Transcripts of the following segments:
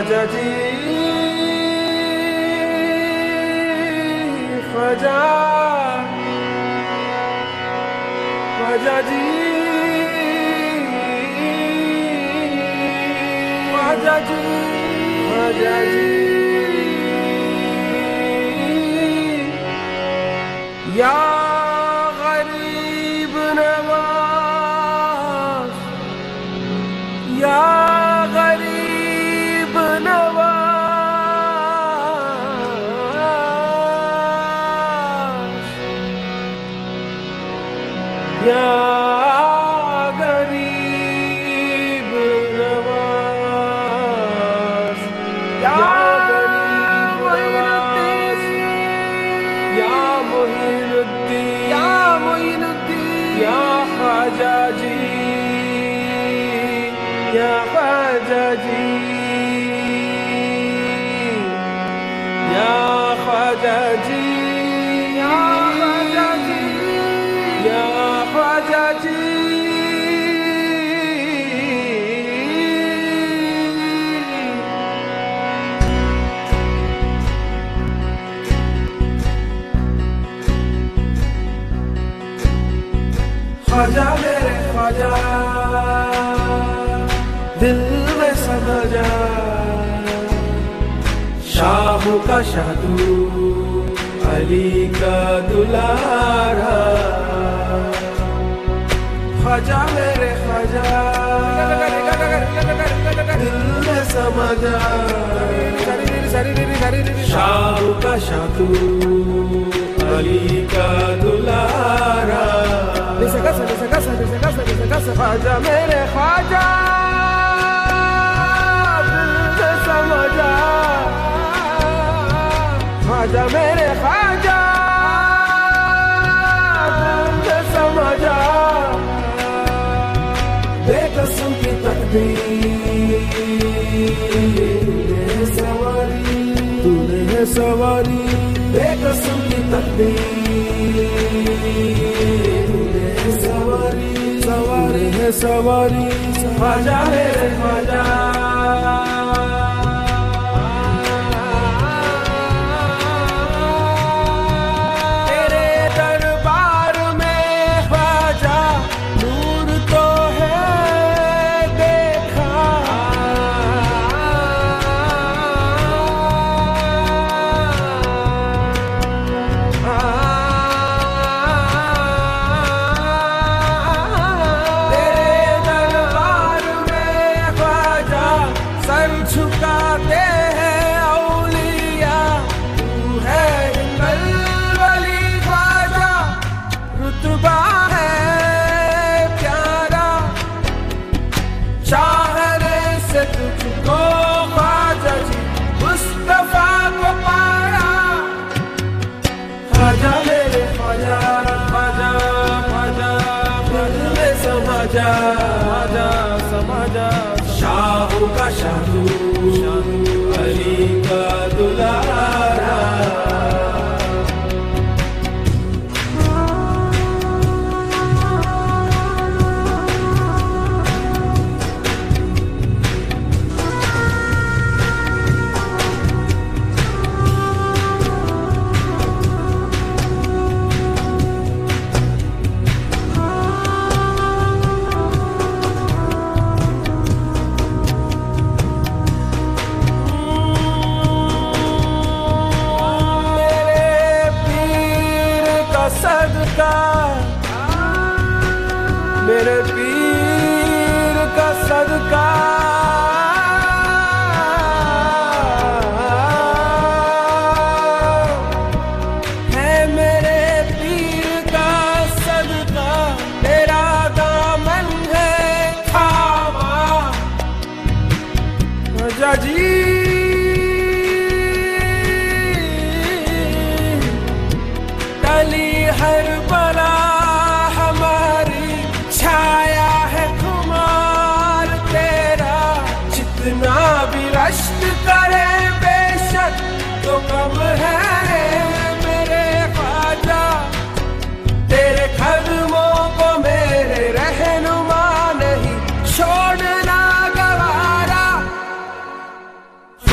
خواجہ جی خواجہ خواجہ جی خواجہ يا غريب نواس يا غريب نواس يا معين الدين. يا معين الدين. يا حجاجي. يا حجاجي. يا حجاجي. دل میں سمجھا شاہ کا شادو، علی کا دلارا۔ خواجہ میرے خواجہ۔ دل میں سمجھا شاہ کا شادو، علی کا دلارا۔ خواجہ میرے خواجہ۔ تقدیر سواری تو نے سواری بے قسم کی تقدیر سواری سواری ہے سواری خواجہ میرے خواجہ شاہ کا شاہ علی میرے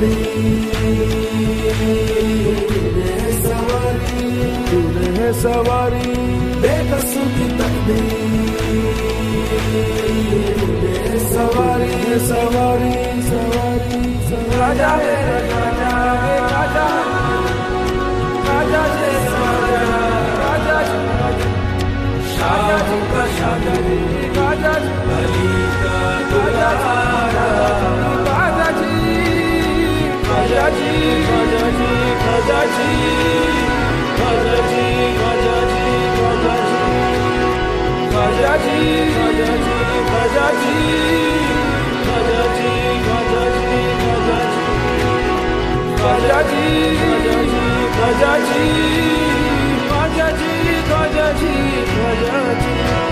تقدیر سواری تو سواری بے قسم کی تقدیر سواری سواری سواری۔ راجا ہے۔ Kajaji, Kajaji, Kajaji, Kajaji, Kajaji, Kajaji.